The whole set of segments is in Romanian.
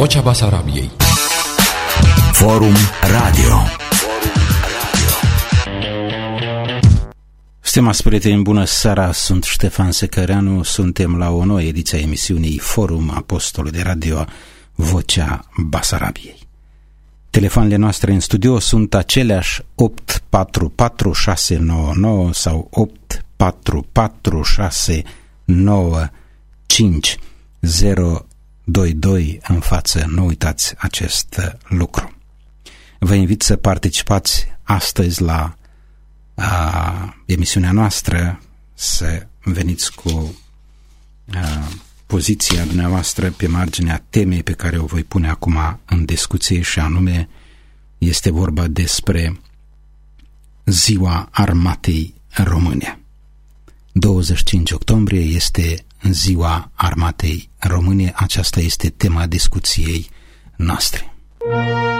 Vocea Basarabiei Forum Radio Stimați prieteni, bună seara, sunt Ștefan Secăreanu, suntem la o nouă ediție a emisiunii Forum Apostolului de Radio Vocea Basarabiei. Telefoanele noastre în studio sunt aceleași 844699 sau 844695 în față. Nu uitați acest lucru. Vă invit să participați astăzi la a, emisiunea noastră, să veniți cu a, poziția dumneavoastră pe marginea temei pe care o voi pune acum în discuție și anume este vorba despre Ziua Armatei Române. 25 octombrie este Ziua Armatei Române. Aceasta este tema discuției noastre. Așadar,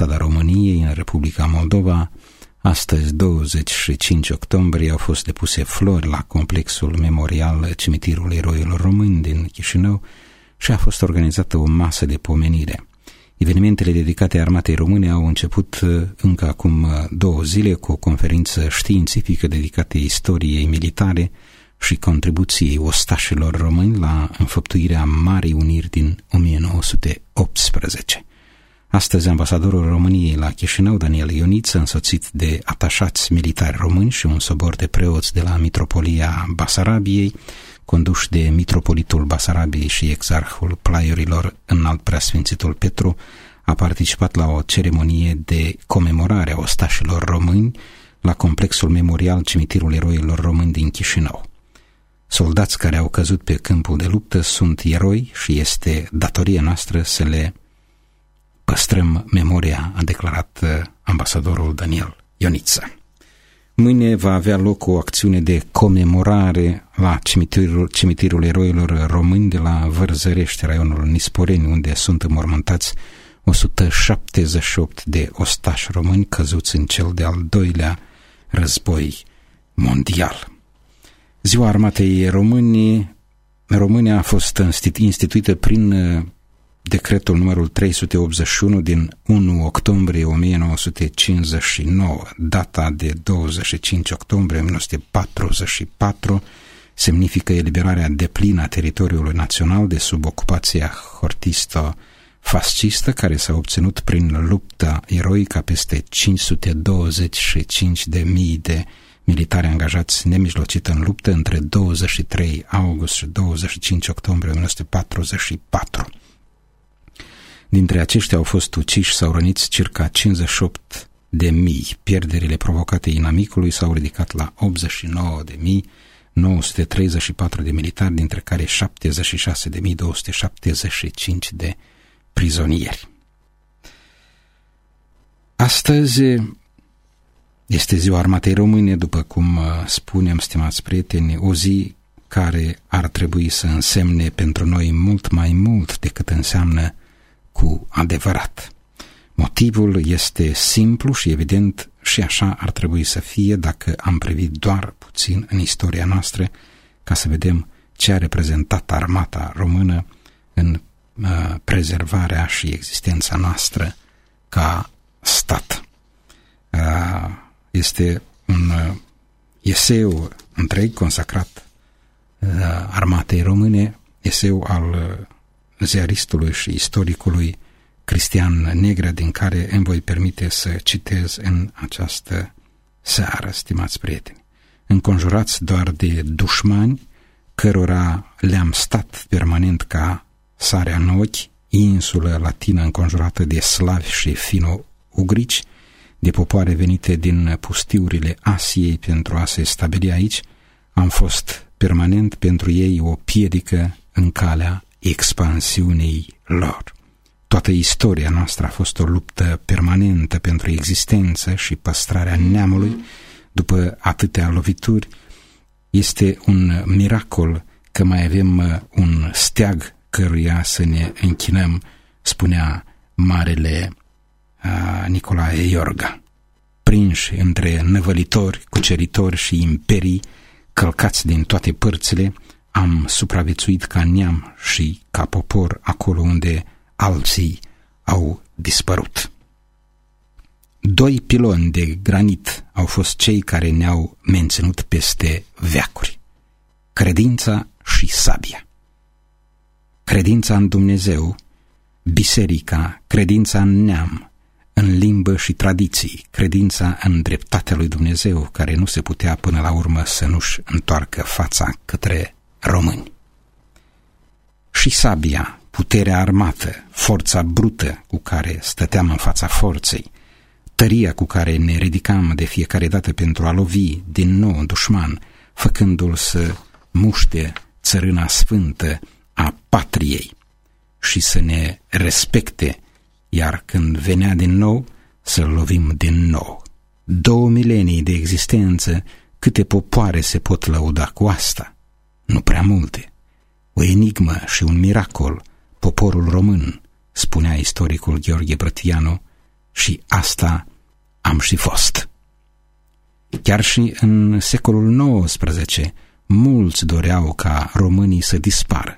Ambasada României în Republica Moldova, Astăzi, 25 octombrie, au fost depuse flori la complexul memorial Cimitirul Eroilor Români din Chișinău și a fost organizată o masă de pomenire. Evenimentele dedicate armatei române au început uh, încă acum uh, două zile cu o conferință științifică dedicată istoriei militare și contribuției ostașilor români la înfăptuirea Marii Uniri din 1918. Astăzi, ambasadorul României la Chișinău, Daniel Ioniță, însoțit de atașați militari români și un sobor de preoți de la Mitropolia Basarabiei, conduși de Mitropolitul Basarabiei și exarhul Plaiorilor înalt preasfințitul Petru, a participat la o ceremonie de comemorare a ostașilor români la complexul memorial Cimitirul Eroilor Români din Chișinău. Soldați care au căzut pe câmpul de luptă sunt eroi și este datoria noastră să le păstrăm memoria, a declarat uh, ambasadorul Daniel Ioniță. Mâine va avea loc o acțiune de comemorare la cimitirul, cimitirul eroilor români de la Vărzărești, raionul Nisporeni, unde sunt înmormântați 178 de ostași români căzuți în cel de-al doilea război mondial. Ziua Armatei Români, România a fost instituită prin uh, decretul numărul 381 din 1 octombrie 1959, data de 25 octombrie 1944, semnifică eliberarea deplină a teritoriului național de sub ocupația hortistă fascistă care s-a obținut prin lupta eroică peste 525 de mii de militari angajați nemijlocit în luptă între 23 august și 25 octombrie 1944. Dintre aceștia au fost uciși sau răniți circa 58 de mii. Pierderile provocate inamicului s-au ridicat la 89 de mii 934 de militari, dintre care 76.275 de prizonieri. Astăzi este ziua armatei române, după cum uh, spunem, stimați prieteni, o zi care ar trebui să însemne pentru noi mult mai mult decât înseamnă cu adevărat. Motivul este simplu și evident și așa ar trebui să fie dacă am privit doar puțin în istoria noastră ca să vedem ce a reprezentat armata română în uh, prezervarea și existența noastră ca stat. Uh, este un uh, eseu întreg consacrat uh, armatei române, eseu al uh, ziaristului și istoricului Cristian Negre, din care îmi voi permite să citez în această seară, stimați prieteni. Înconjurați doar de dușmani, cărora le-am stat permanent ca sarea în ochi, insulă latină înconjurată de slavi și fino-ugrici, de popoare venite din pustiurile Asiei pentru a se stabili aici, am fost permanent pentru ei o piedică în calea expansiunii lor. Toată istoria noastră a fost o luptă permanentă pentru existență și păstrarea neamului după atâtea lovituri. Este un miracol că mai avem uh, un steag căruia să ne închinăm, spunea marele uh, Nicolae Iorga. Prinși între năvălitori, cuceritori și imperii, călcați din toate părțile, am supraviețuit ca neam și ca popor acolo unde alții au dispărut. Doi piloni de granit au fost cei care ne-au menținut peste veacuri. Credința și sabia. Credința în Dumnezeu, biserica, credința în neam, în limbă și tradiții, credința în dreptatea lui Dumnezeu, care nu se putea până la urmă să nu-și întoarcă fața către români. Și sabia, puterea armată, forța brută cu care stăteam în fața forței, tăria cu care ne ridicam de fiecare dată pentru a lovi din nou dușman, făcându-l să muște țărâna sfântă a patriei și să ne respecte, iar când venea din nou, să-l lovim din nou. Două milenii de existență, câte popoare se pot lăuda cu asta? Nu prea multe. O enigmă și un miracol poporul român, spunea istoricul Gheorghe Brătianu, și asta am și fost. Chiar și în secolul XIX, mulți doreau ca românii să dispară.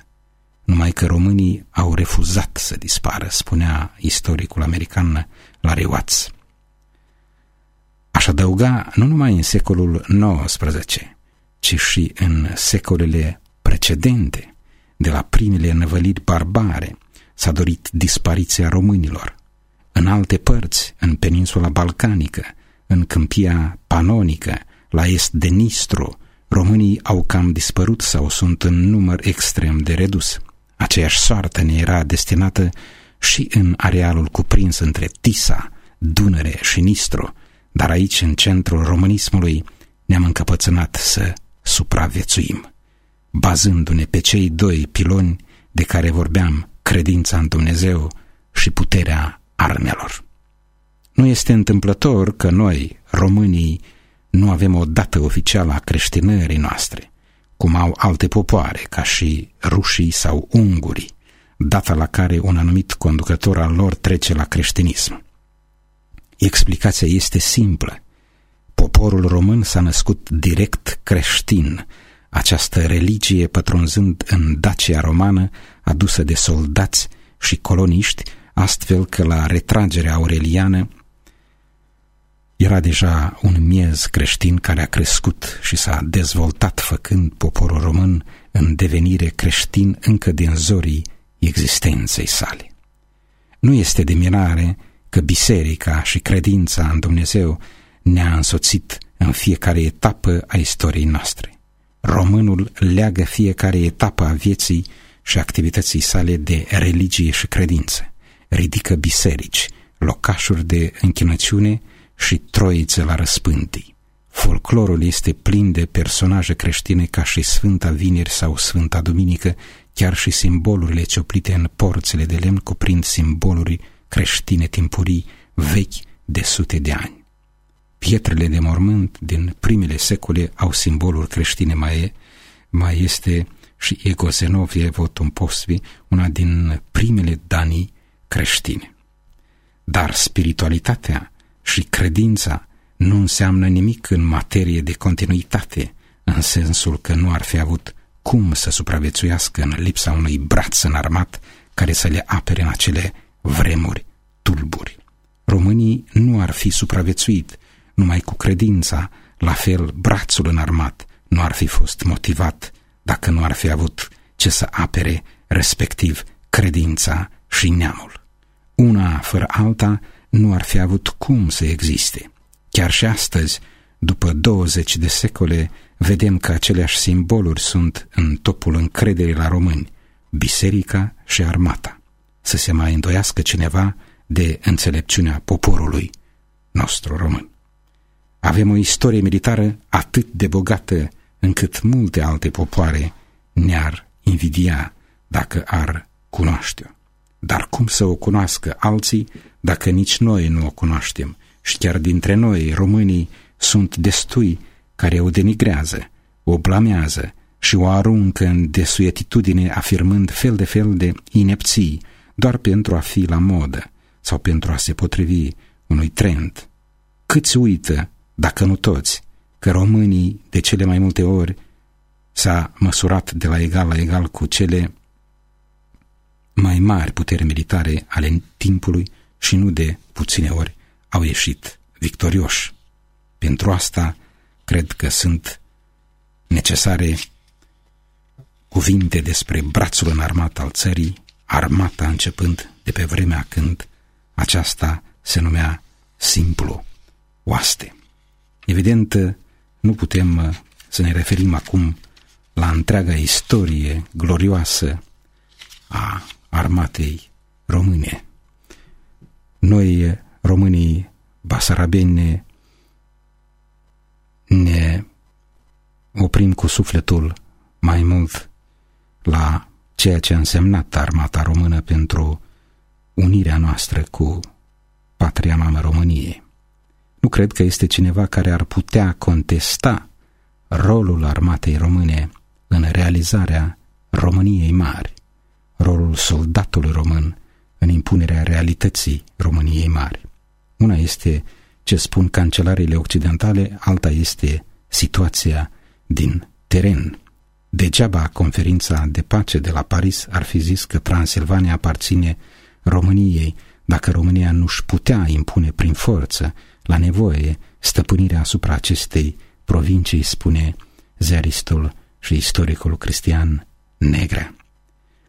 Numai că românii au refuzat să dispară, spunea istoricul american Larry Watts. Aș adăuga nu numai în secolul XIX, ci și în secolele precedente, de la primele năvăliri barbare s-a dorit dispariția românilor. În alte părți, în peninsula balcanică, în câmpia panonică, la est de Nistru, românii au cam dispărut sau sunt în număr extrem de redus. Aceeași soartă ne era destinată și în arealul cuprins între Tisa, Dunăre și Nistru, dar aici, în centrul românismului, ne-am încăpățânat să supraviețuim bazându-ne pe cei doi piloni de care vorbeam, credința în Dumnezeu și puterea armelor. Nu este întâmplător că noi, românii, nu avem o dată oficială a creștinării noastre, cum au alte popoare, ca și rușii sau ungurii, data la care un anumit conducător al lor trece la creștinism. Explicația este simplă. Poporul român s-a născut direct creștin, această religie pătrunzând în Dacia romană adusă de soldați și coloniști, astfel că la retragerea aureliană era deja un miez creștin care a crescut și s-a dezvoltat făcând poporul român în devenire creștin încă din zorii existenței sale. Nu este de mirare că biserica și credința în Dumnezeu ne-a însoțit în fiecare etapă a istoriei noastre românul leagă fiecare etapă a vieții și activității sale de religie și credință. ridică biserici, locașuri de închinăciune și troițe la răspântii. Folclorul este plin de personaje creștine ca și Sfânta Vineri sau Sfânta Duminică, chiar și simbolurile cioplite în porțile de lemn cuprind simboluri creștine timpurii vechi de sute de ani. Pietrele de mormânt din primele secole au simboluri creștine mai, mai este și Egosenovie votum postvi, una din primele danii creștine. Dar spiritualitatea și credința nu înseamnă nimic în materie de continuitate, în sensul că nu ar fi avut cum să supraviețuiască în lipsa unui braț înarmat care să le apere în acele vremuri tulburi. Românii nu ar fi supraviețuit numai cu credința, la fel brațul înarmat nu ar fi fost motivat dacă nu ar fi avut ce să apere, respectiv credința și neamul. Una fără alta nu ar fi avut cum să existe. Chiar și astăzi, după 20 de secole, vedem că aceleași simboluri sunt în topul încrederii la români, biserica și armata. Să se mai îndoiască cineva de înțelepciunea poporului nostru român. Avem o istorie militară atât de bogată încât multe alte popoare ne-ar invidia dacă ar cunoaște-o. Dar cum să o cunoască alții dacă nici noi nu o cunoaștem? Și chiar dintre noi, românii, sunt destui care o denigrează, o blamează și o aruncă în desuetitudine afirmând fel de fel de inepții doar pentru a fi la modă sau pentru a se potrivi unui trend. Câți uită, dacă nu toți, că românii de cele mai multe ori s-a măsurat de la egal la egal cu cele mai mari puteri militare ale timpului și nu de puține ori au ieșit victorioși. Pentru asta cred că sunt necesare cuvinte despre brațul înarmat al țării, armata începând de pe vremea când aceasta se numea simplu oaste. Evident, nu putem uh, să ne referim acum la întreaga istorie glorioasă a armatei române. Noi, românii basarabeni, ne oprim cu sufletul mai mult la ceea ce a însemnat armata română pentru unirea noastră cu patria mamă României. Nu cred că este cineva care ar putea contesta rolul armatei române în realizarea României mari, rolul soldatului român în impunerea realității României mari. Una este ce spun cancelariile occidentale, alta este situația din teren. Degeaba conferința de pace de la Paris ar fi zis că Transilvania aparține României dacă România nu-și putea impune prin forță la nevoie stăpânirea asupra acestei provincii, spune ziaristul și istoricul cristian Negre.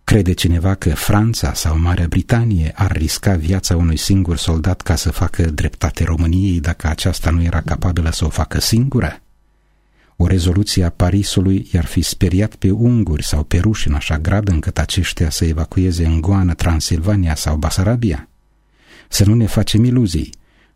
Crede cineva că Franța sau Marea Britanie ar risca viața unui singur soldat ca să facă dreptate României dacă aceasta nu era capabilă să o facă singură? O rezoluție a Parisului i-ar fi speriat pe unguri sau pe ruși în așa grad încât aceștia să evacueze în goană Transilvania sau Basarabia? Să nu ne facem iluzii.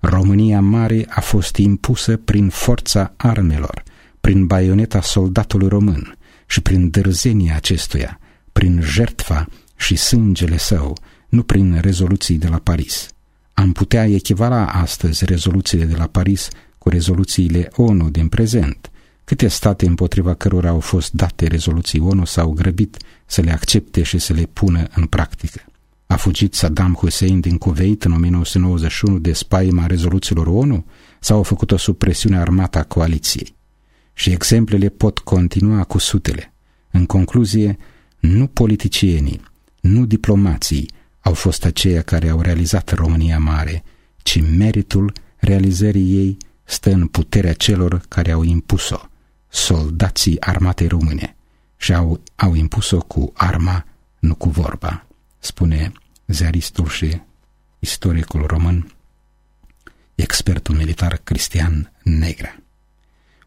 România mare a fost impusă prin forța armelor, prin baioneta soldatului român și prin dârzenia acestuia, prin jertfa și sângele său, nu prin rezoluții de la Paris. Am putea echivala astăzi rezoluțiile de la Paris cu rezoluțiile ONU din prezent. Câte state împotriva cărora au fost date rezoluții ONU s-au grăbit să le accepte și să le pună în practică. A fugit Saddam Hussein din Kuwait în 1991 de spaima rezoluțiilor ONU sau a făcut-o sub presiunea armată a coaliției? Și exemplele pot continua cu sutele. În concluzie, nu politicienii, nu diplomații au fost aceia care au realizat România Mare, ci meritul realizării ei stă în puterea celor care au impus-o, soldații armatei române, și au, au impus-o cu arma, nu cu vorba spune ziaristul și istoricul român, expertul militar Cristian Negra.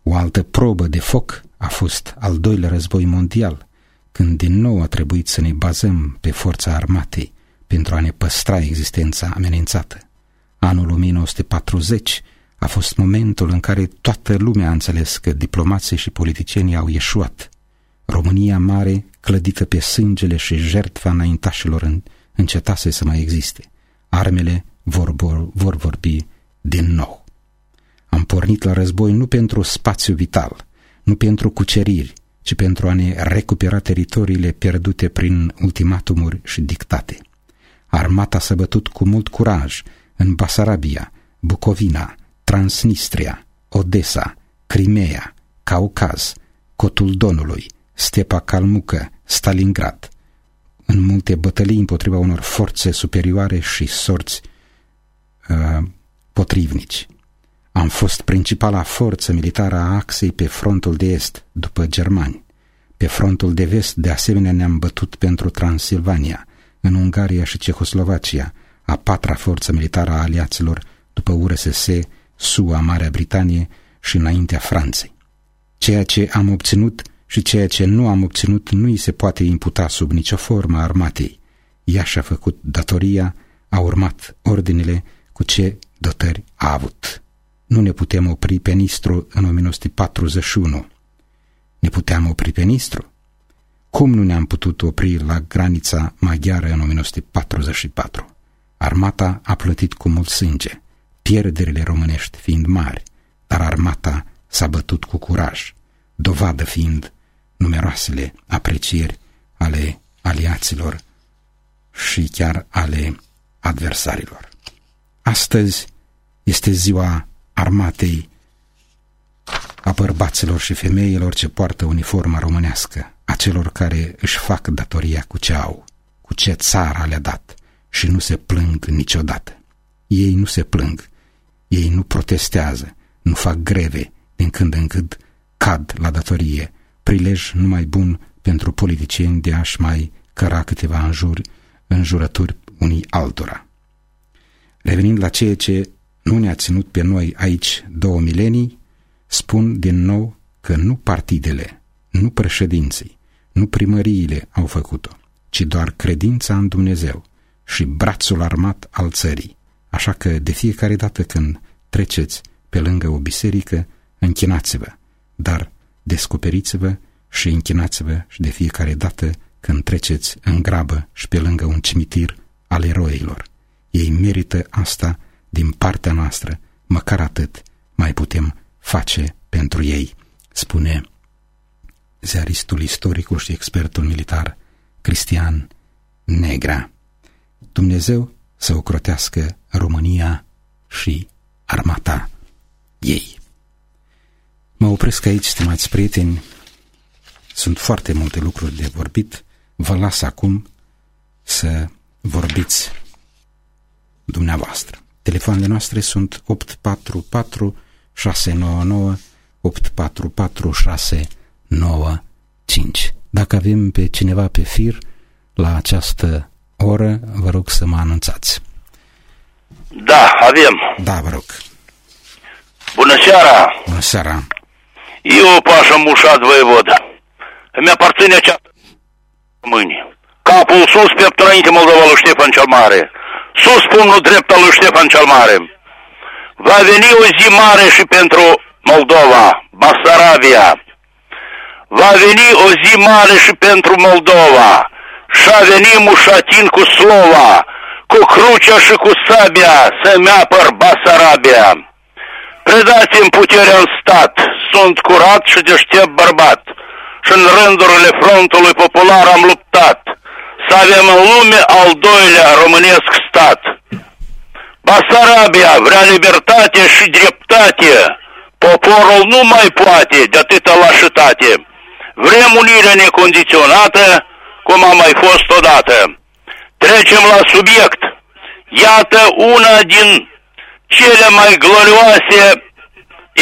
O altă probă de foc a fost al doilea război mondial, când din nou a trebuit să ne bazăm pe forța armatei, pentru a ne păstra existența amenințată. Anul 1940 a fost momentul în care toată lumea a înțeles că diplomații și politicienii au ieșuat. România mare, clădită pe sângele și jertfa înaintașilor, în, încetase să mai existe. Armele vor, vor, vor vorbi din nou. Am pornit la război nu pentru spațiu vital, nu pentru cuceriri, ci pentru a ne recupera teritoriile pierdute prin ultimatumuri și dictate. Armata s-a bătut cu mult curaj în Basarabia, Bucovina, Transnistria, Odessa, Crimea, Caucaz, Cotul Donului, Stepa Calmucă, Stalingrad, în multe bătălii împotriva unor forțe superioare și sorți uh, potrivnici. Am fost principala forță militară a axei pe frontul de est, după germani. Pe frontul de vest, de asemenea, ne-am bătut pentru Transilvania, în Ungaria și Cehoslovacia, a patra forță militară a aliaților, după URSS, SUA, Marea Britanie și înaintea Franței. Ceea ce am obținut și ceea ce nu am obținut nu îi se poate imputa sub nicio formă armatei. Ea și-a făcut datoria, a urmat ordinele cu ce dotări a avut. Nu ne putem opri pe Nistru în 1941. Ne puteam opri pe Nistru? Cum nu ne-am putut opri la granița maghiară în 1944? Armata a plătit cu mult sânge, pierderile românești fiind mari, dar armata s-a bătut cu curaj, dovadă fiind numeroasele aprecieri ale aliaților și chiar ale adversarilor. Astăzi este ziua armatei a bărbaților și femeilor ce poartă uniforma românească, a celor care își fac datoria cu ce au, cu ce țara le-a dat și nu se plâng niciodată. Ei nu se plâng, ei nu protestează, nu fac greve, din când în când cad la datorie, prilej numai bun pentru politicieni de a-și mai căra câteva înjuri, înjurături unii altora. Revenind la ceea ce nu ne-a ținut pe noi aici două milenii, spun din nou că nu partidele, nu președinții, nu primăriile au făcut-o, ci doar credința în Dumnezeu și brațul armat al țării. Așa că de fiecare dată când treceți pe lângă o biserică, închinați-vă, dar descoperiți-vă și închinați-vă și de fiecare dată când treceți în grabă și pe lângă un cimitir al eroilor. Ei merită asta din partea noastră, măcar atât mai putem face pentru ei, spune ziaristul istoricul și expertul militar Cristian Negra. Dumnezeu să ocrotească România și armata ei. Mă opresc aici, stimați prieteni, sunt foarte multe lucruri de vorbit, vă las acum să vorbiți dumneavoastră. Telefoanele noastre sunt 844 699 844 695. Dacă avem pe cineva pe fir la această oră, vă rog să mă anunțați. Da, avem. Da, vă rog. Bună seara! Bună seara! Eu, Pașa Mușat Voivoda, îmi aparține această mâini. Capul sus, pe înainte Moldova lui Ștefan cel Mare sus pumnul drept al lui Ștefan cel Mare. Va veni o zi mare și pentru Moldova, Basarabia. Va veni o zi mare și pentru Moldova. Și-a venit Mușatin cu slova, cu crucea și cu sabia să-mi apăr Basarabia. Predați-mi puterea în stat, sunt curat și deștept bărbat și în rândurile frontului popular am luptat să avem în lume al doilea românesc stat. Basarabia vrea libertate și dreptate. Poporul nu mai poate de atâta lașitate. Vrem unire necondiționată, cum a mai fost odată. Trecem la subiect. Iată una din cele mai glorioase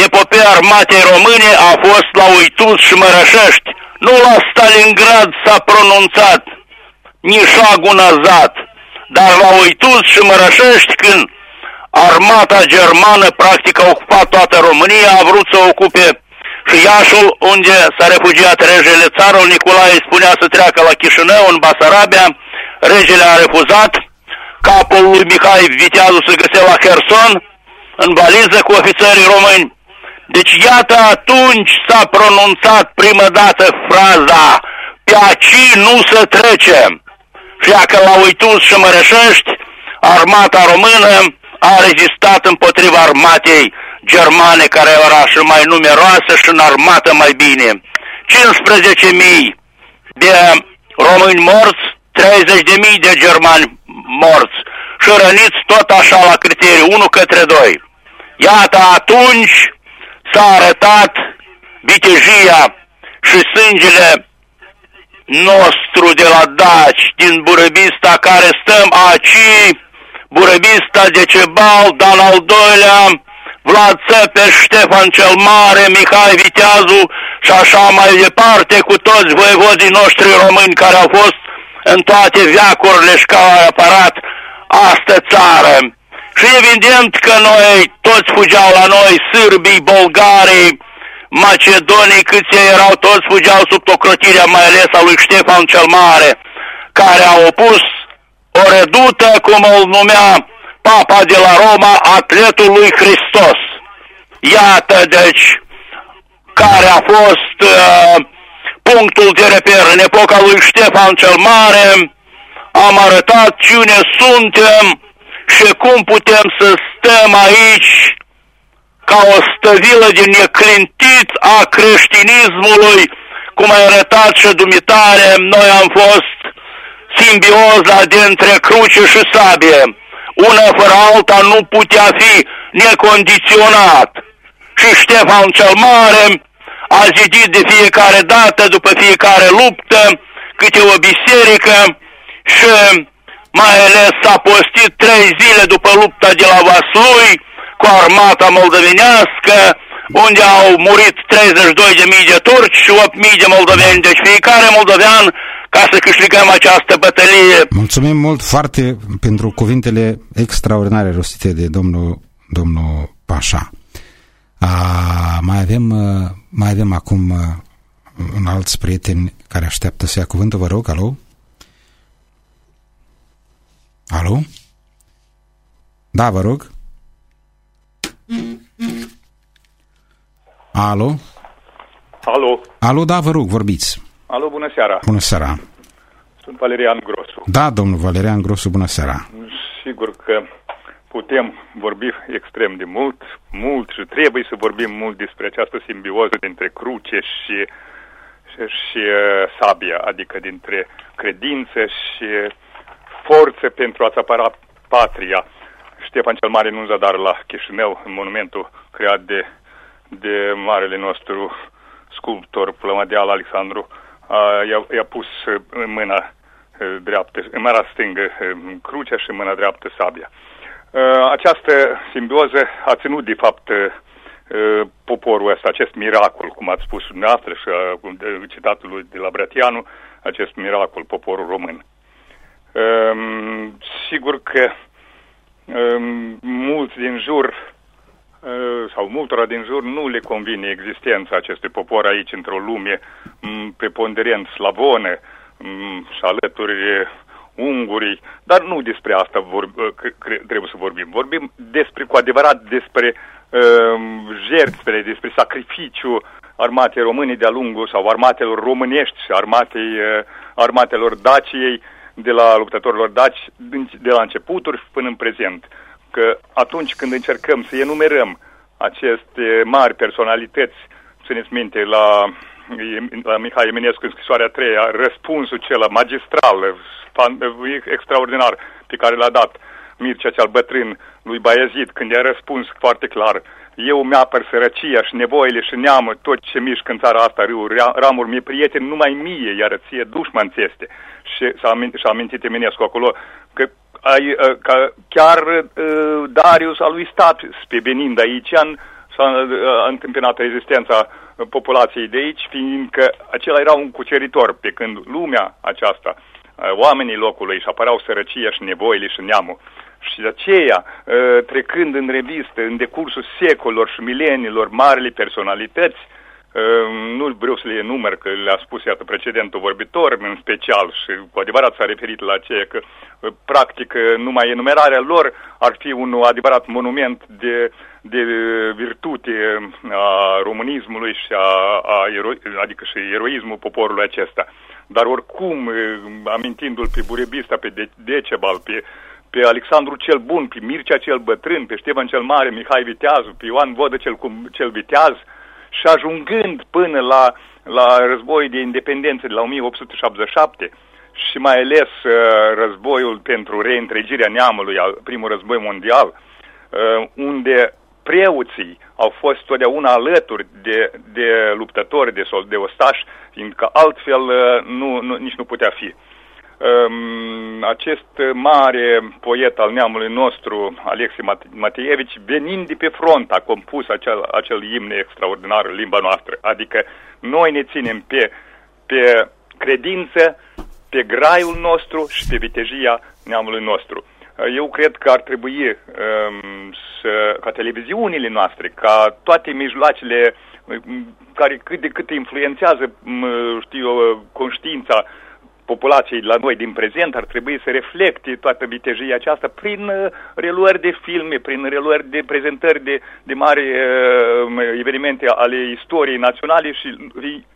epopee armatei române a fost la Uituz și Mărășești. Nu la Stalingrad s-a pronunțat, nișagul nazat, dar la Uituz și Mărășești când armata germană practic a ocupat toată România, a vrut să ocupe și Șiașul, unde s-a refugiat regele țarul. Nicolae spunea să treacă la Chișinău, în Basarabia, regele a refuzat capul lui Mihai Viteazu se găsea la Herson, în baliză cu ofițerii români. Deci iată atunci s-a pronunțat prima dată fraza pe aici nu se trece. Și dacă la Uituz și Mărășești, armata română a rezistat împotriva armatei germane care era și mai numeroasă și în armată mai bine. 15.000 de români morți, 30.000 de germani morți și răniți tot așa la criterii, 1 către 2. Iată atunci s-a arătat vitejia și sângele nostru de la Daci, din Burăbista care stăm aici, Burăbista de Cebal, Dan al doilea, Vlad Țepeș, Ștefan cel Mare, Mihai Viteazu și așa mai departe cu toți voievodii noștri români care au fost în toate veacurile și care au apărat astă țară. Și evident că noi toți fugeau la noi, sârbii, bolgarii, macedonii, câți ei erau, toți fugeau sub tocrotirea mai ales a lui Ștefan cel Mare, care a opus o redută, cum îl numea Papa de la Roma, atletul lui Hristos. Iată, deci, care a fost uh, punctul de reper în epoca lui Ștefan cel Mare, am arătat cine suntem și cum putem să stăm aici ca o stăvilă din neclintit a creștinismului, cum a arătat și dumitare, noi am fost simbioza dintre cruce și sabie. Una fără alta nu putea fi necondiționat. Și Ștefan cel Mare a zidit de fiecare dată, după fiecare luptă, câte o biserică și mai ales s-a postit trei zile după lupta de la Vaslui cu armata moldovenească, unde au murit 32.000 de turci și 8.000 de moldoveni. Deci fiecare moldovean ca să câștigăm această bătălie. Mulțumim mult foarte pentru cuvintele extraordinare rostite de domnul, domnul Pașa. A, mai, avem, mai avem acum un alt prieten care așteaptă să ia cuvântul, vă rog, alo? Alo? Da, vă rog. Alo? Alo? Alo, da, vă rog, vorbiți. Alo, bună seara. Bună seara. Sunt Valerian Grosu. Da, domnul Valerian Grosu, bună seara. Sigur că putem vorbi extrem de mult, mult și trebuie să vorbim mult despre această simbioză dintre cruce și, și, și uh, sabia, adică dintre credință și forță pentru a-ți apăra patria. Ștefan cel Mare în zadar la Chișinău, în monumentul creat de, de marele nostru sculptor plămădeal Alexandru, i-a, i-a pus în mâna dreaptă, în mâna stângă crucea și în mâna dreaptă sabia. Această simbioză a ținut, de fapt, poporul ăsta, acest miracol, cum ați spus dumneavoastră și citatul lui de la Bratianu, acest miracol, poporul român. Um, sigur că um, mulți din jur uh, sau multora din jur nu le convine existența acestui popor aici într-o lume um, preponderent slavonă um, și alături ungurii, dar nu despre asta vor, uh, trebuie să vorbim. Vorbim despre, cu adevărat despre uh, jertfele, despre sacrificiu armatei române de-a lungul sau armatelor românești și armatei, uh, armatelor Daciei uh, de la luptătorilor daci de la începuturi până în prezent. Că atunci când încercăm să enumerăm aceste mari personalități, țineți minte, la, la Mihai Eminescu în scrisoarea a treia, răspunsul cel magistral, extraordinar, pe care l-a dat Mircea cel bătrân lui Baiazid, când i-a răspuns foarte clar, eu mi-apăr sărăcia și nevoile și neamă, tot ce mișcă în țara asta, râul, ramuri, mi prieteni, numai mie, iar ție dușman ți este. Și s-a amintit, și-a amintit Eminescu acolo că ai, ă, că chiar uh, Darius a lui stat pe venind aici în, s-a uh, întâmpinat rezistența populației de aici, fiindcă acela era un cuceritor, pe când lumea aceasta, uh, oamenii locului își apăreau sărăcia și nevoile și neamul. Și de aceea, trecând în revistă, în decursul secolilor și mileniilor, marile personalități, nu vreau să le enumăr, că le-a spus, iată, precedentul vorbitor, în special, și cu adevărat s-a referit la aceea că, practic, numai enumerarea lor ar fi un adevărat monument de, de virtute a românismului și a, a ero, adică și eroismul poporului acesta. Dar oricum, amintindu-l pe Burebista, pe Decebal, pe pe Alexandru cel Bun, pe Mircea cel Bătrân, pe Ștefan cel Mare, Mihai Viteazu, pe Ioan Vodă cel, cel Viteaz, uh, și ajungând până la, la războiul de independență de la 1877 și mai ales uh, războiul pentru reîntregirea neamului, al primul război mondial, uh, unde preoții au fost totdeauna alături de, de luptători, de, sol, de ostași, fiindcă altfel uh, nu, nu, nici nu putea fi. Ehm, acest mare poet al neamului nostru, Alexei Mateevici, venind de pe front, a compus acel, acel imn extraordinar în limba noastră. Adică noi ne ținem pe, pe credință, pe graiul nostru și pe vitejia neamului nostru. Eu cred că ar trebui um, să, ca televiziunile noastre, ca toate mijloacele care cât de cât influențează, știu eu, conștiința populației la noi din prezent ar trebui să reflecte toată vitejia aceasta prin uh, reluări de filme, prin reluări de prezentări de, de mari uh, evenimente ale istoriei naționale și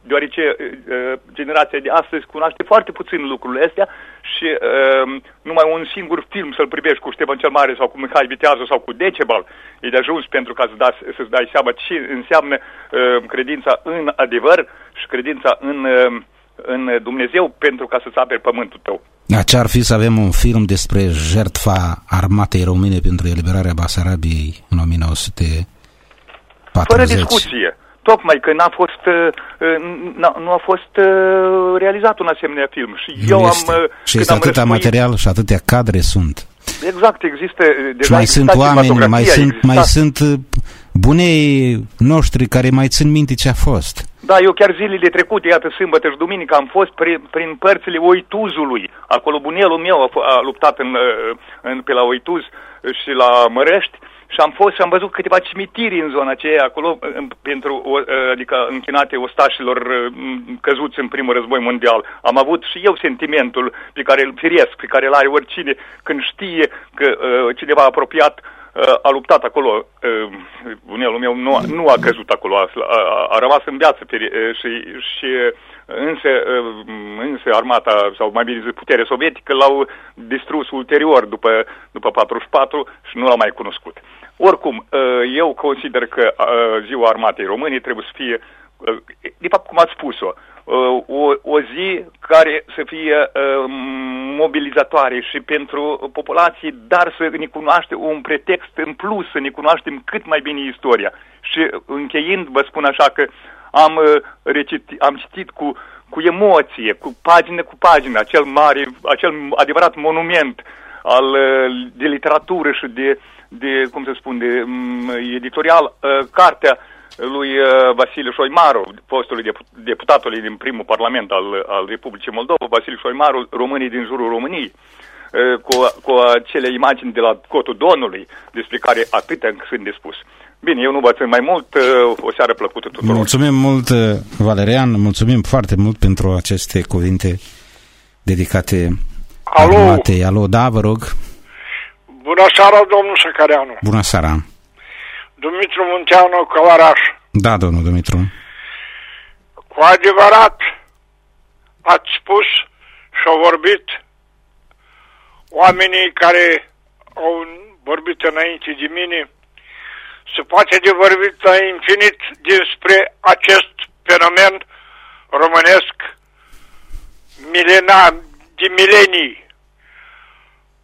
deoarece uh, generația de astăzi cunoaște foarte puțin lucrurile astea și uh, numai un singur film să-l privești cu Ștefan cel Mare sau cu Mihai Vitează sau cu Decebal e de ajuns pentru ca să da, să-ți dai seama ce înseamnă uh, credința în adevăr și credința în uh, în Dumnezeu pentru ca să-ți aperi pământul tău. Da, ce ar fi să avem un film despre jertfa armatei române pentru eliberarea Basarabiei în 1940? Fără discuție. Tocmai că n-a fost, uh, nu a fost uh, realizat un asemenea film. Și nu eu este. am... Uh, și este atâta răspunit... material și atâtea cadre sunt. Exact, există... Și mai sunt oameni, mai sunt, mai sunt bunei noștri care mai țin minte ce a fost. Da, eu chiar zilele trecute, iată, sâmbătă și duminică, am fost prin, prin părțile Oituzului. Acolo bunelul meu a, a luptat în, în, pe la Oituz și la Mărești și am fost și am văzut câteva cimitiri în zona aceea, acolo, pentru, adică închinate ostașilor căzuți în primul război mondial. Am avut și eu sentimentul pe care îl firesc, pe care îl are oricine când știe că uh, cineva apropiat uh, a luptat acolo, bunelul meu nu, nu a căzut acolo, a, a, a rămas în viață și, și însă, însă armata, sau mai bine zis puterea sovietică, l-au distrus ulterior după, după 44 și nu l-au mai cunoscut. Oricum, eu consider că ziua armatei române trebuie să fie, de fapt cum ați spus-o, Uh, o, o zi care să fie uh, mobilizatoare și pentru populație, dar să ne cunoaște un pretext în plus, să ne cunoaștem cât mai bine istoria. Și încheind, vă spun așa că am, uh, recit, am citit cu, cu emoție, cu pagină cu pagină, acel mare, acel adevărat monument al, de literatură și de, de cum se spune, de um, editorial, cartea lui uh, Vasile Șoimaru, postului deputatului din primul parlament al, al Republicii Moldova, Vasile Șoimaru, românii din jurul României, uh, cu, cu acele imagini de la Cotul Donului, despre care atâtea sunt de spus. Bine, eu nu vă țin mai mult, uh, o seară plăcută tuturor. Mulțumim mult, Valerian, mulțumim foarte mult pentru aceste cuvinte dedicate Alo. armatei. Alo, da, vă rog. Bună seara, domnul Săcareanu. Bună seara. Dumitru Munteanu, Călăraș. Da, domnul Dumitru. Cu adevărat ați spus și au vorbit oamenii care au vorbit înainte de mine, se poate de vorbit la infinit despre acest fenomen românesc milena, de milenii.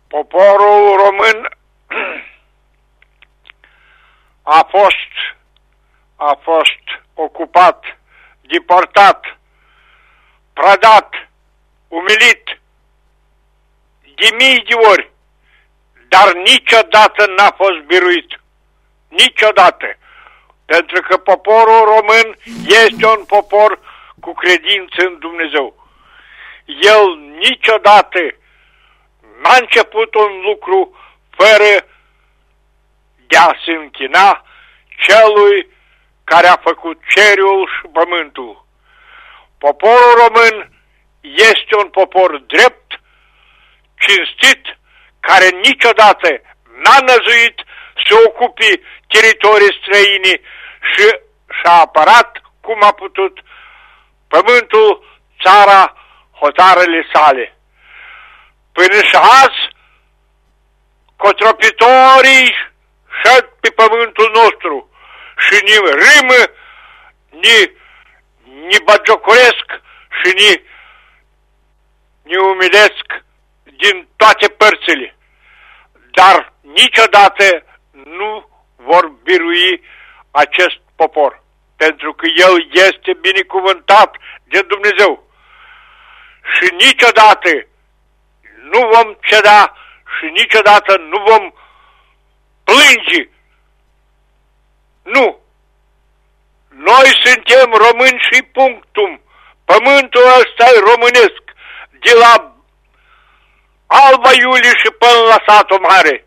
Poporul român a fost, a fost ocupat, deportat, prădat, umilit de mii de ori, dar niciodată n-a fost biruit. Niciodată. Pentru că poporul român este un popor cu credință în Dumnezeu. El niciodată n-a început un lucru fără de a se închina celui care a făcut cerul și pământul. Poporul român este un popor drept, cinstit, care niciodată n-a năzuit să ocupi teritorii străine și și-a apărat cum a putut pământul, țara, hotarele sale. Până și azi, cotropitorii șed pe pământul nostru și ni râmă, ni, ni bagiocoresc și ni, ni umilesc din toate părțile. Dar niciodată nu vor birui acest popor, pentru că el este binecuvântat de Dumnezeu. Și niciodată nu vom ceda și niciodată nu vom plânge. Nu. Noi suntem români și punctum. Pământul ăsta e românesc. De la Alba Iulie și până la satul mare.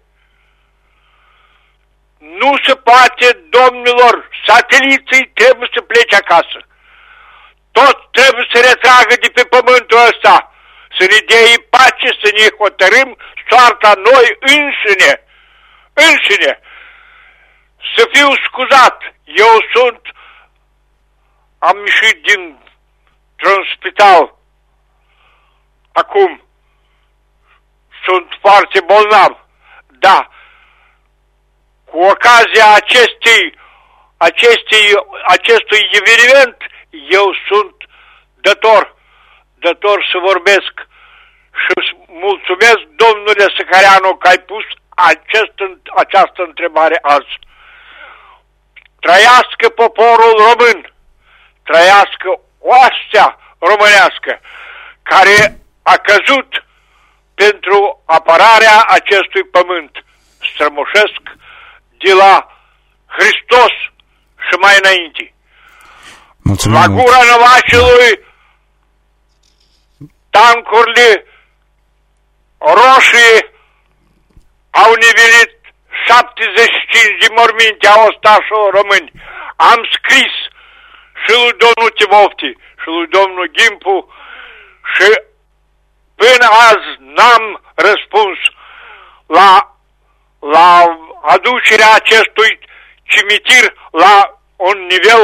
Nu se poate, domnilor, sateliții trebuie să plece acasă. Tot trebuie să retragă de pe pământul ăsta, să ne dea pace, să ne hotărâm soarta noi înșine, înșine. Să fiu scuzat, eu sunt, am ieșit din un spital acum, sunt foarte bolnav, da, cu ocazia acestei, acestei, acestui eveniment, eu sunt dător, dător să vorbesc și mulțumesc domnule Săcăreanu că ai pus acest, această întrebare azi. Trăiască poporul român, trăiască oastea românească, care a căzut pentru apărarea acestui pământ strămoșesc de la Hristos și mai înainte. Mulțumim la mult. gura năvașelui tancurile roșii au nivelit 75 de morminte a ostașilor români. Am scris și lui domnul Timofti și lui domnul Gimpu și până azi n-am răspuns la, la aducerea acestui cimitir la un nivel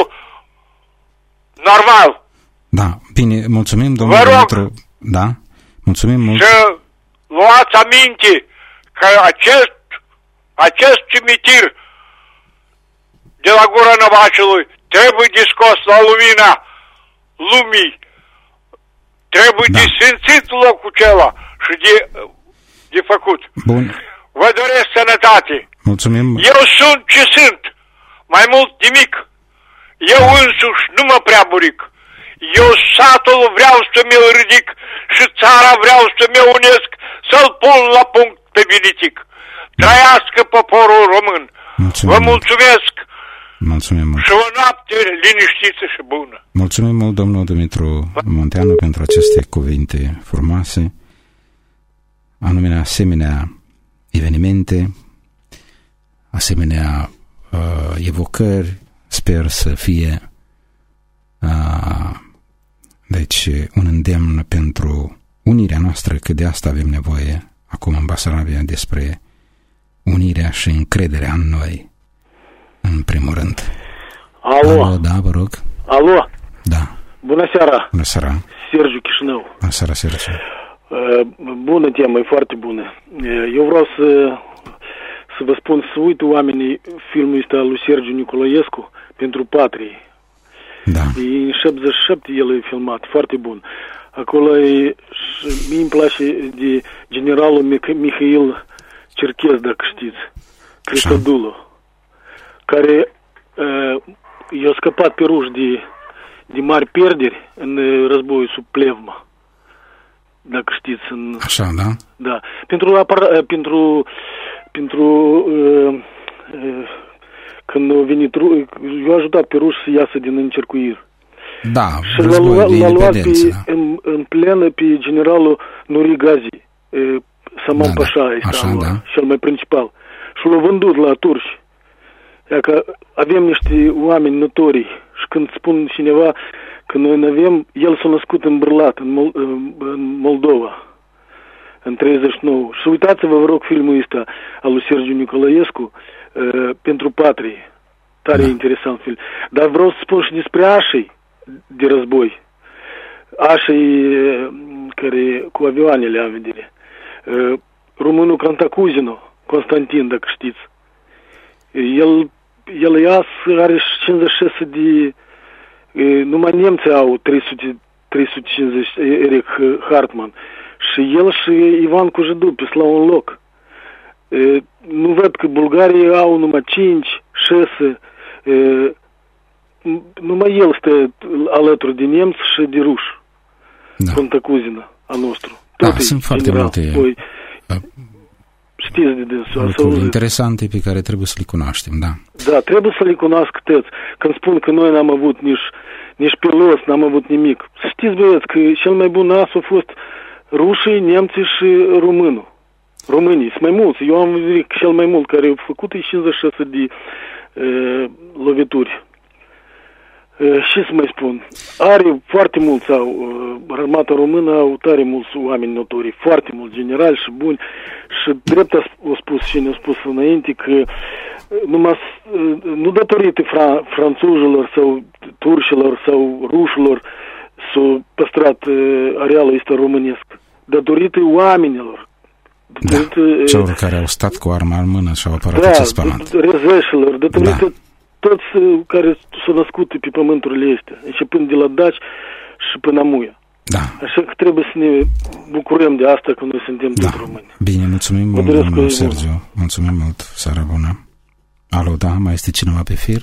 normal. Da, bine, mulțumim, domnule Vă rog. Dumitru. Da, mulțumim mult. să luați aminte că acest, acest cimitir de la gura Năvașului trebuie discos la lumina lumii. Trebuie Da. de simțit locul acela și de, de făcut. Bun, Vă doresc sănătate. mulțumim. Eu sunt ce sunt. Mai mult nimic. Eu însuși nu mă prea buric. Eu satul vreau să mi-l ridic și țara vreau să mi unesc, să-l pun la punct pe bilitic. Trăiască poporul român. Mulțumim Vă mult. mulțumesc Mulțumim mult. și o noapte liniștită și bună. Mulțumim mult, domnul Dumitru Monteanu, pentru aceste cuvinte frumoase, anume asemenea evenimente, asemenea uh, evocări, sper să fie uh, deci un îndemn pentru unirea noastră, că de asta avem nevoie acum în Basarabia despre unirea și încrederea în noi, în primul rând. Alo, Alo, da, vă rog. alo, Da, bună seara, bună seara. Sergiu Chișinău. Bună seara, Sergiu. Uh, Bună temă, e foarte bună. Uh, Eu vreau să, să vă spun să uită oamenii filmul ăsta al lui Sergiu Nicolaescu pentru patrie. Da, E în 77 el e filmat, foarte bun. Acolo e, și mie îmi place de generalul Mich- Mihail Cerchez, dacă știți, Cristodulu, care uh, i-a scăpat pe ruși de, de mari pierderi în uh, războiul sub Plevma. Dacă știți, în, așa, da? da. Pentru, apar, pentru, pentru uh, uh, când au venit, ru- eu ajutat pe ruși să iasă din încercuiri. Da, Și l-a, războiul luat- de l-a luat independență, pe, da. în, în plenă pe generalul Nuri Gazi, e, Saman Da, da. Pașa este Așa, anul, da. cel mai principal. Și l-a vândut la turci. că avem niște oameni notori și când spun cineva că noi nu avem, el s-a născut în Bârlat, în, Mol- în Moldova, în 39. Și uitați-vă, vă rog, filmul ăsta al lui Sergiu Nicolaescu, uh, pentru patrie. Tare da. interesant film. Dar vreau să spun și despre Așei de război. Așei care cu avioanele am vedere. Uh, românul Cantacuzino, Constantin, dacă știți. El, el ias are 56 de... Numai nemții au 300, 350, Eric Hartman. Și el și Ivan Cujedu pe la un loc. Nu văd că Bulgarii au numai 5, 6, numai el stă alături de nemți și de ruși. Da. Contacuzina a nostru. Da, sunt foarte general. multe. Poi, da. Știți de dânsul. Lucruri interesante pe care trebuie să le cunoaștem, da. Da, trebuie să le cunoască toți. Când spun că noi n-am avut nici, nici pilos, n-am avut nimic. Să știți, băieți, că cel mai bun as a fost rușii, nemții și românul. Românii sunt mai mulți. Eu am văzut cel mai mult care au făcut 56 de uh, lovituri ce să mai spun, are foarte mulți au, armata română au tare mulți oameni notori, foarte mulți generali și buni. Și drept a spus și ne-a spus înainte că numai, nu datorită fra, franțuzilor sau turșilor sau rușilor s-a păstrat arealul ăsta românesc, datorită oamenilor, da, celor care au stat cu arma în mână și au apărat da, acest pământ. rezeșilor, datorită da toți uh, care s-au născut pe pământurile astea, începând de la Daci și până Muia. Da. Așa că trebuie să ne bucurăm de asta că noi suntem da. tot români. Bine, mulțumim mult, domnul Sergiu. Mulțumim mult, seara bună. Alo, da, mai este cineva pe fir?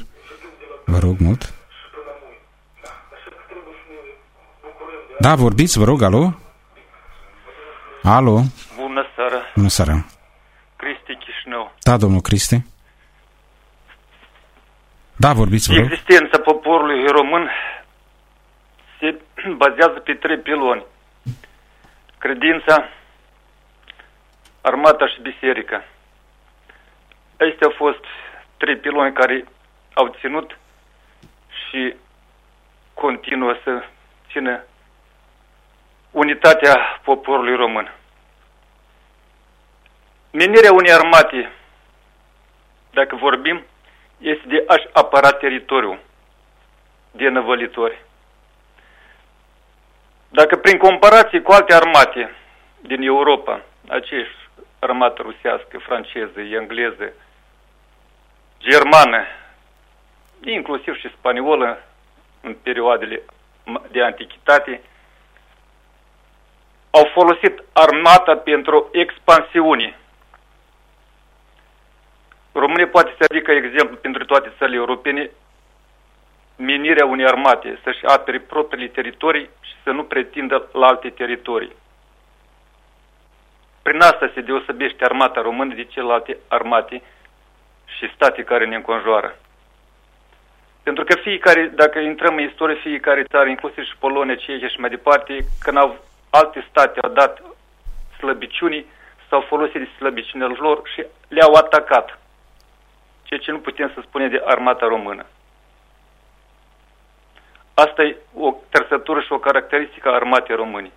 Vă rog mult. Da, vorbiți, vă rog, alo? Alo? Bună seara. Bună seara. Cristi Chișinău. Da, domnul Cristi. Da, vorbiți, vă Existența poporului român se bazează pe trei piloni. Credința, armata și biserica. Acestea au fost trei piloni care au ținut și continuă să țină unitatea poporului român. Menirea unei armate, dacă vorbim, este de a-și apăra teritoriul de năvălitori. Dacă prin comparație cu alte armate din Europa, aceeași armată rusească, franceză, engleză, germană, inclusiv și spaniolă în perioadele de antichitate, au folosit armata pentru expansiune România poate să adică exemplu pentru toate țările europene menirea unei armate, să-și apere propriile teritorii și să nu pretindă la alte teritorii. Prin asta se deosebește armata română de celelalte armate și state care ne înconjoară. Pentru că fiecare, dacă intrăm în istorie, fiecare țară, inclusiv și Polonia, Cehia și mai departe, când au, alte state au dat slăbiciunii, s-au folosit de slăbiciunile lor și le-au atacat ceea ce nu putem să spunem de armata română. Asta e o trăsătură și o caracteristică a armatei române.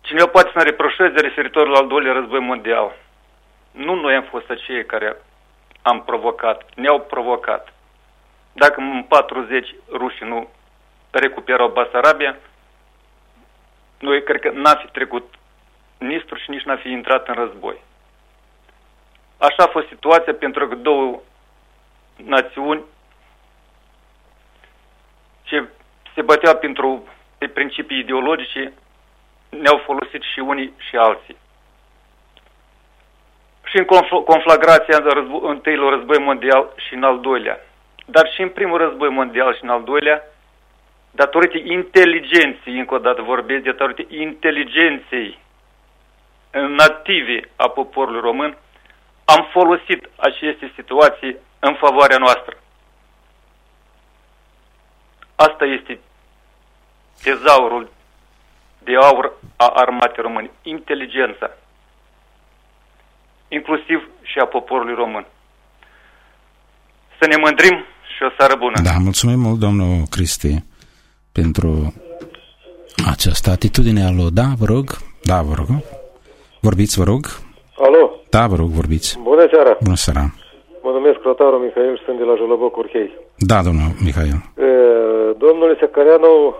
Cineva poate să ne reproșeze referitor la al doilea război mondial. Nu noi am fost acei care am provocat, ne-au provocat. Dacă în 40 rușii nu recuperau Basarabia, noi cred că n-am fi trecut Nistru și nici n-am fi intrat în război. Așa a fost situația pentru că două națiuni ce se băteau pentru pe principii ideologice ne-au folosit și unii și alții. Și în conflagrația în războ- întâilor război mondial și în al doilea. Dar și în primul război mondial și în al doilea, datorită inteligenței, încă o dată vorbesc, datorită inteligenței native a poporului român, am folosit aceste situații în favoarea noastră. Asta este tezaurul de aur a armatei române, inteligența, inclusiv și a poporului român. să ne mândrim și o seară bună. Da, mulțumim mult, domnul Cristi, pentru această atitudine a lui. Da, vă rog. Da, vă rog. Vorbiți, vă rog. Alo, Da, vă rog, vorbiți. bună seara! Bună seara. Mă numesc Rotaru Mihail și sunt de la Joloboc Urhei. Da, domnul Mihail. E, Domnule Săcăreanu,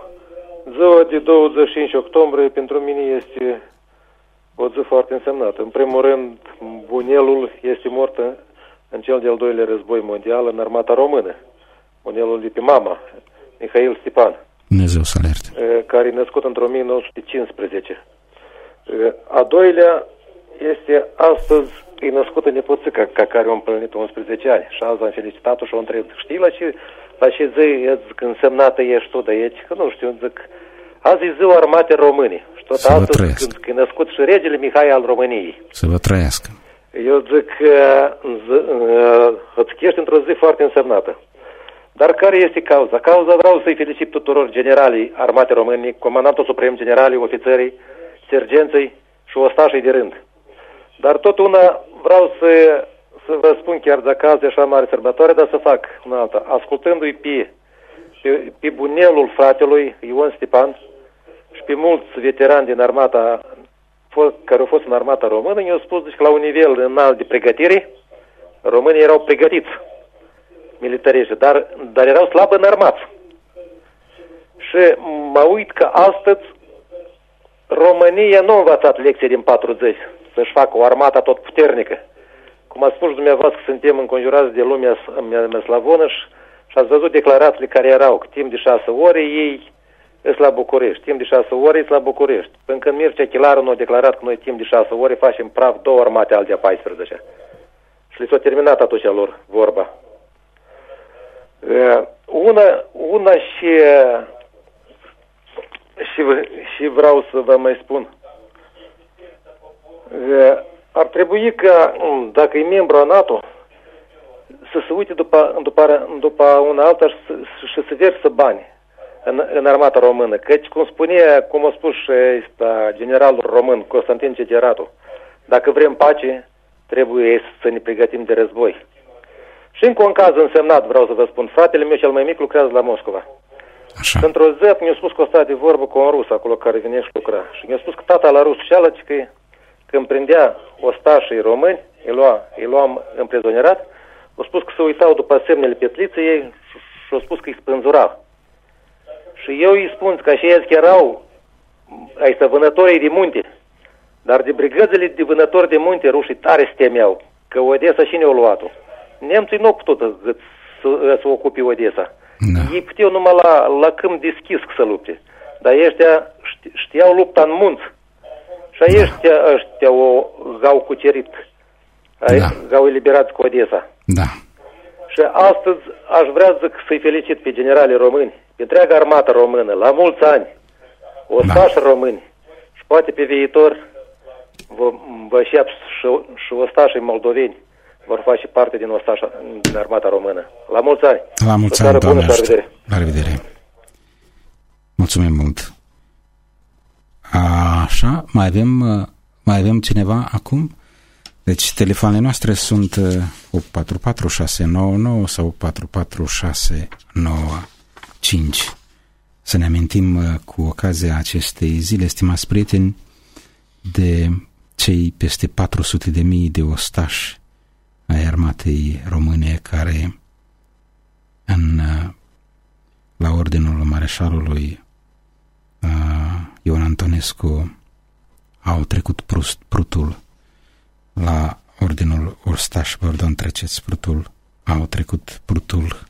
ziua de 25 octombrie pentru mine este o zi foarte însemnată. În primul rând, bunelul este mort în- în cel de-al doilea război mondial în armata română. Bunelul de pe mama, Mihail Stipan. Dumnezeu să alerte. e, care e născut într 1915. E, A doilea este astăzi e născută nepoțica ca care a împlinit 11 ani și azi am felicitat-o și o întreb. Știi la ce, la ce zi e, zic, însemnată ești tu de aici? Că nu știu, zic, azi e ziua armatei române. Și tot Să vă astăzi trăiesc. când, când e născut și regele Mihai al României. Să vă trăiască. Eu zic că z- uh, îți chești într-o zi foarte însemnată. Dar care este cauza? Cauza vreau să-i felicit tuturor generalii armatei române, comandantul suprem, generalii, ofițerii, sergenței și ostașii de rând. Dar tot una vreau să, să vă spun chiar dacă azi e așa mare sărbătoare, dar să fac una alta. Ascultându-i pe, pe, pe bunelul fratelui Ion Stepan și pe mulți veterani din armata fo- care au fost în armata română, i-au spus deci, că la un nivel înalt de pregătire, românii erau pregătiți militariști, dar, dar erau slab înarmați. Și mă uit că astăzi România nu a învățat lecții din 40 să-și facă o armată tot puternică. Cum a spus dumneavoastră, suntem înconjurați de lumea s- mea slavonă și, și ați văzut declarațiile care erau, că timp de șase ore ei sunt la București, timp de șase ore sunt la București. Până când Mircea Chilaru nu a declarat că noi timp de șase ore facem praf două armate al de 14. Și li s-a terminat atunci lor vorba. Uh, Una, una și, și, și vreau să vă mai spun. Uh, Ar trebui ca, um, dacă e membru a NATO, să se uite după, după, după una alta și să, și să versă bani în, în armata română. Căci, cum spune, cum a spus și ăsta, generalul român Constantin Cegeratu, dacă vrem pace, trebuie să ne pregătim de război. Și încă un caz însemnat, vreau să vă spun. Fratele meu cel mai mic lucrează la Moscova. Așa. Și într-o zi mi-a spus că o stat de vorbă cu un rus acolo care vine și lucra. Și mi-a spus că tata la rus ceală, că când prindea ostașii români, îi lua, îi luam împrizonierat, a spus că se uitau după semnele petliței ei și, și a spus că îi spânzura. Și eu îi spun că și ei erau ai să vânătorii de munte, dar de brigăzile de vânători de munte rușii tare se temeau, că Odessa și ne-au luat-o. Nemții nu au putut să, să, să ocupe Odessa. Da. Ei puteau numai la, la câmp deschis să lupte. Dar ăștia ști- știau lupta în munți. Și ăștia, ăștia o au cucerit. Da. Au eliberat cu Odessa. Da. Și astăzi aș vrea zic, să-i felicit pe generalii români, pe întreaga armată română, la mulți ani, ostași da. români și poate pe viitor vă, vă și, și, și ostașii moldoveni vor face parte din ostașa, din armata română. La mulți ani! La mulți O ani, seară bună Doamne și la ajută. revedere! La revedere. Mulțumim mult. Așa, mai avem, uh, mai avem cineva acum? Deci telefoanele noastre sunt uh, 844699 sau 844695. Să ne amintim uh, cu ocazia acestei zile, stimați prieteni, de cei peste 400 de mii de ostași ai armatei române care în, uh, la ordinul mareșalului uh, Ion Antonescu au trecut prust, prutul la ordinul Orstaș, pardon, treceți prutul, au trecut prutul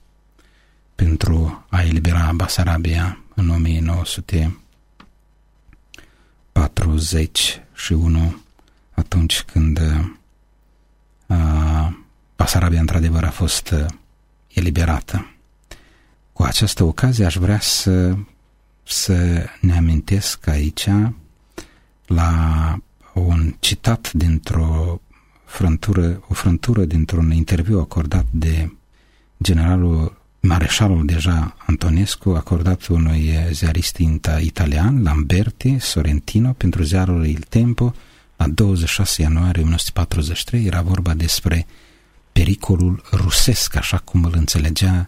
pentru a elibera Basarabia în 1941, atunci când uh, Basarabia într-adevăr a fost uh, eliberată. Cu această ocazie aș vrea să, să ne amintesc aici la un citat dintr-o frântură, o frântură dintr-un interviu acordat de generalul mareșalul deja Antonescu, acordat unui ziarist italian, Lamberti Sorrentino, pentru ziarul Il Tempo, la 26 ianuarie 1943. Era vorba despre pericolul rusesc, așa cum îl înțelegea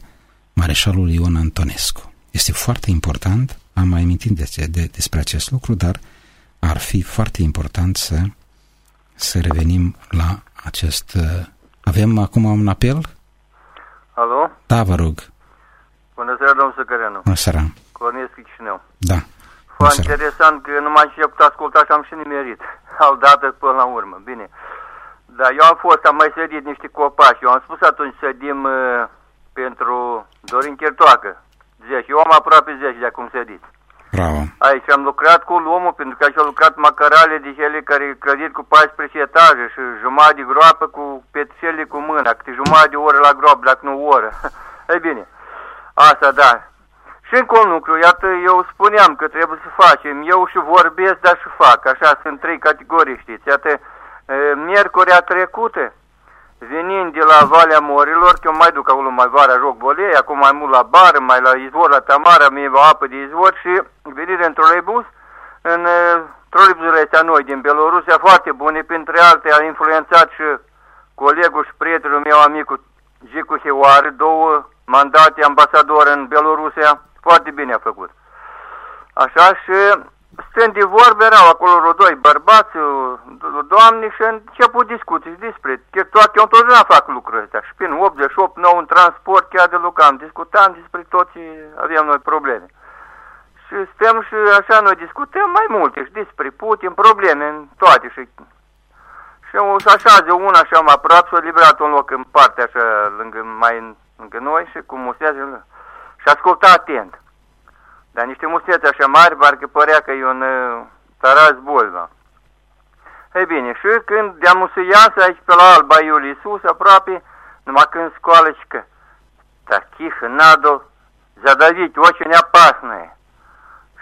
mareșalul Ion Antonescu. Este foarte important, am mai amintit de, de, despre acest lucru, dar ar fi foarte important să, să revenim la acest... Uh, avem acum un apel? Alo? Da, vă rog. Bună seara, domnul Săcăreanu. Bună seara. Cornescu Chișinău. Da. Foarte interesant că nu mai știu asculta și am și nimerit. Al dată până la urmă. Bine. Da, eu am fost, am mai sădit niște copaci. Eu am spus atunci sădim uh, pentru Dorin Chertoacă. 10. Eu am aproape 10 de acum sădit. Bravo. Aici am lucrat cu omul, pentru că aici au lucrat macarale de cele care clădit cu 14 etaje și jumătate de groapă cu pețele cu mâna, câte jumătate de oră la groapă, dacă nu o oră. Ei bine, asta da. Și încă un lucru, iată, eu spuneam că trebuie să facem, eu și vorbesc, dar și fac, așa sunt trei categorii, știți, iată, miercurea trecută, venind de la Valea Morilor, că eu mai duc acolo mai vara joc volei, acum mai mult la bară, mai la izvor, la Tamara, mi apă de izvor și venire în troleibus, în troleibusurile astea noi din Belorusia, foarte bune, printre alte a influențat și colegul și prietenul meu, amicul Gicu Heoare, două mandate ambasador în Belorusia, foarte bine a făcut. Așa și stând de vorbe erau acolo doi bărbați, doamne, și început discuții despre toate, eu întotdeauna fac lucrurile astea. Și prin 88, nou în transport, chiar de lucram, discutam despre toți, aveam noi probleme. Și stăm și așa noi discutăm mai multe și despre Putin, probleme în toate. Și, și așa de una așa mai aproape și-a liberat un loc în partea așa, lângă, mai lângă noi și cu mustează și asculta atent. Dar niște musteți așa mari, parcă părea că e un uh, taraz bolva. Ei bine, și când de-am să iasă aici pe la Alba Iulie sus, aproape, numai când scoală și că таких надо задавить очень опасные.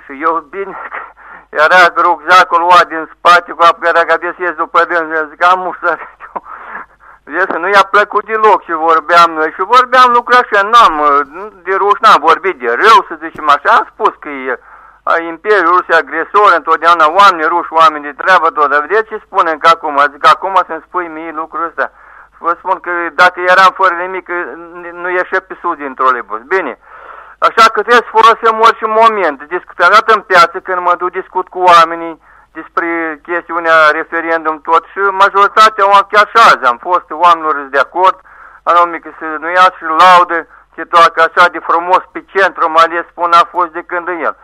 Și eu bine, era ruczacul lua din spate cu apă, dacă ies după dâns, zic, am muștat. Vezi că nu i-a plăcut deloc și vorbeam noi și vorbeam lucruri așa, n-am, de ruși n-am vorbit de rău, să zicem așa, am spus că e Imperiul Rusia agresor, întotdeauna oameni ruși, oameni de treabă, tot, dar vedeți ce spunem că acum, zic, acum să-mi spui mie lucrul ăsta. Vă spun că dacă eram fără nimic, nu ieșea pe sus din trolebus. Bine, așa că trebuie să folosim orice moment. Discutăm dată în piață, când mă duc discut cu oamenii, despre chestiunea referendum tot și majoritatea, chiar și azi am fost oamenilor de acord, anume că să nu ia și laudă că toată așa de frumos pe centru, mai ales spun a fost de când în el.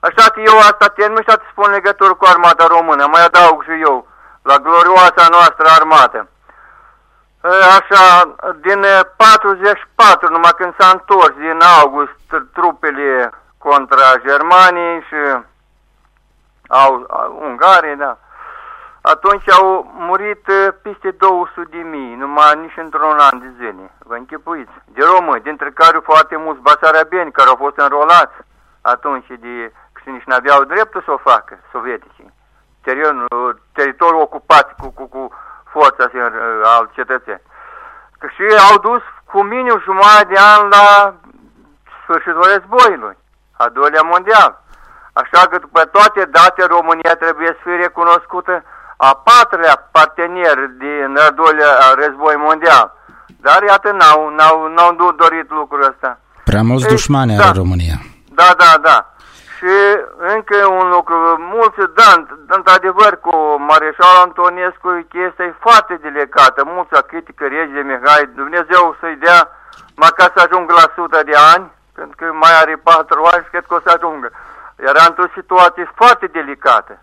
Așa că eu asta termin și să spun legătură cu armata română, mai adaug și eu la glorioasa noastră armată. Așa, din 44, numai când s-a întors din august trupele contra Germaniei și au, au Ungarii, da. Atunci au murit peste 200 de mii, numai nici într-un an de zile. Vă închipuiți. De români, dintre care foarte mulți basarabieni care au fost înrolați atunci de și nici n-aveau dreptul să o facă, sovieticii. Teritoriul, teritoriul ocupat cu, cu, cu forța al cetățeni. Că și au dus cu minim jumătate de an la sfârșitul războiului, a doilea mondial. Așa că după toate date România trebuie să fie recunoscută a patrulea partener din al doilea război mondial. Dar iată, n-au, n-au, n-au dorit lucrul ăsta. Prea mulți dușmani da. are România. Da, da, da. Și încă un lucru, mulți, da, într-adevăr, cu Mareșal Antonescu, chestia e foarte delicată. Mulți critică regele Mihai, Dumnezeu să-i dea măcar să ajungă la 100 de ani, pentru că mai are patru ani și cred că o să ajungă era într-o situație foarte delicată.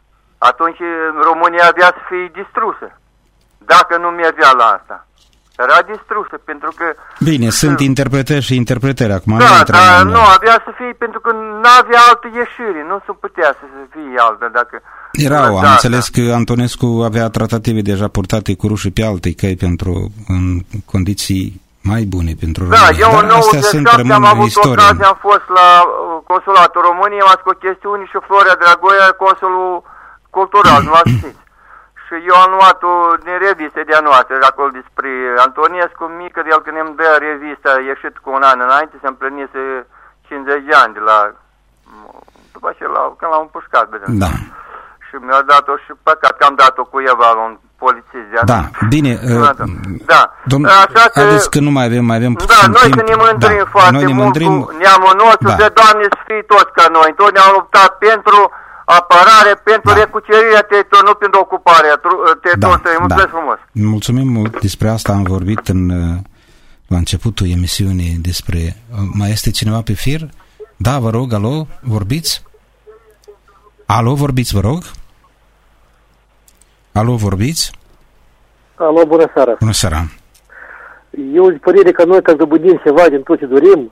Atunci România avea să fie distrusă, dacă nu mergea la asta. Era distrusă, pentru că... Bine, sunt interpretări și interpretări acum. Da, dar nu, avea să fie, pentru că nu avea altă ieșire, nu se putea să fie altă, dacă... Erau, am da, înțeles da. că Antonescu avea tratative deja purtate cu rușii pe alte căi pentru în condiții mai bune pentru Da, România. eu în 97 am avut ocazia, am fost la uh, consulatul României, am cu chestiuni și Florea Dragoia, consulul cultural, nu știți. Și eu am luat-o din reviste de-a noastră, acolo despre Antonescu, mică de el când îmi dă revista, a ieșit cu un an înainte, se împlinise 50 de ani de la... După ce la, când l-am împușcat, Da. Și mi-a dat-o și păcat că am dat-o cu Eva un polițist. Da, bine. Uh, da. Domn, Așa că, haideți că nu mai avem, mai avem Da, noi timp. că ne mândrim da. foarte noi ne mult mândrim, cu neamul nostru, da. de Doamne să fie toți ca noi. Toți ne-au luptat pentru apărare, pentru Da. recucerirea teritoriului, nu pentru ocuparea teritoriului. Da, Mulțumesc da. frumos! Mulțumim mult. Despre asta am vorbit în, uh, la începutul emisiunii despre... uh, Mai este cineva pe fir? Da, vă rog, alo, vorbiți? Alo, vorbiți, vă rog? Alo, vorbiți? Alo, bună seara. Bună seara. Eu zic părere că noi, ca să dobândim ceva din tot ce dorim,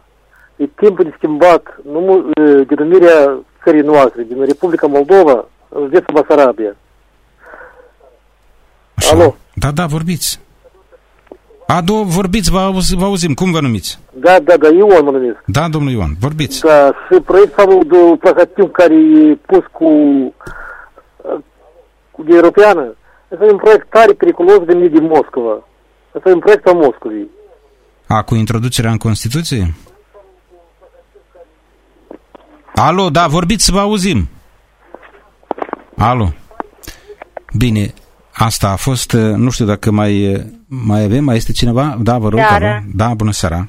e timpul de schimbat numul, e, denumirea țării noastre, din Republica Moldova, în județul Basarabia. Așa. Alo. Da, da, vorbiți. Ado, vorbiți, vă, auzi, vă auzim. Cum vă numiți? Da, da, da, Ion mă numesc. Da, domnul Ioan, vorbiți. Da, și proiectul de placativ care e pus cu, cu de europeană, este un proiect tare periculos venit din Moscova. Este un proiect al Moscovei. A, cu introducerea în Constituție? Alo, da, vorbiți să vă auzim. Alo. Bine, asta a fost, uh, nu știu dacă mai, uh, mai avem, mai este cineva? Da, vă rog. Seara. Alo. Da, bună seara.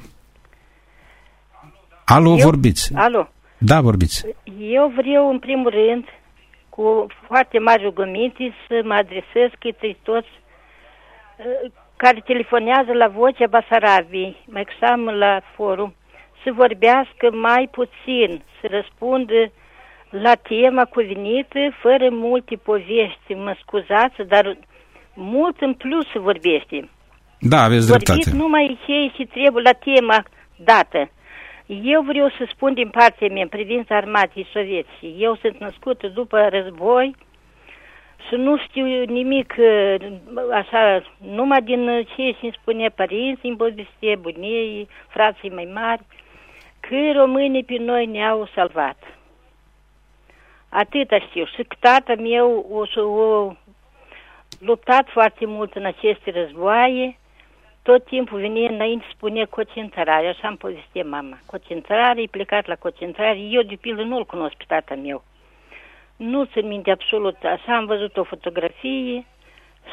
Alo, Eu? vorbiți. Alo. Da, vorbiți. Eu vreau, în primul rând, cu foarte mari rugăminte, să mă adresez către toți uh, care telefonează la Vocea Basarabiei, mai cu seamă la forum, să vorbească mai puțin, să răspundă la tema cuvenită, fără multe povești, mă scuzați, dar mult în plus să vorbește. Da, aveți Vorbit dreptate. numai ce și trebuie la tema dată. Eu vreau să spun din partea mea, în privința armatei sovieții. Eu sunt născută după război și nu știu nimic uh, așa, numai din ce îmi spune părinții, îmi povestea bunei, frații mai mari, că românii pe noi ne-au salvat. Atâta știu. Și că tata meu o, o luptat foarte mult în aceste războaie, tot timpul vine înainte spune concentrare, așa îmi povestea mama. Concentrare, e plecat la concentrare. Eu, de pildă, nu-l cunosc pe tata meu. Nu țin minte absolut. Așa am văzut o fotografie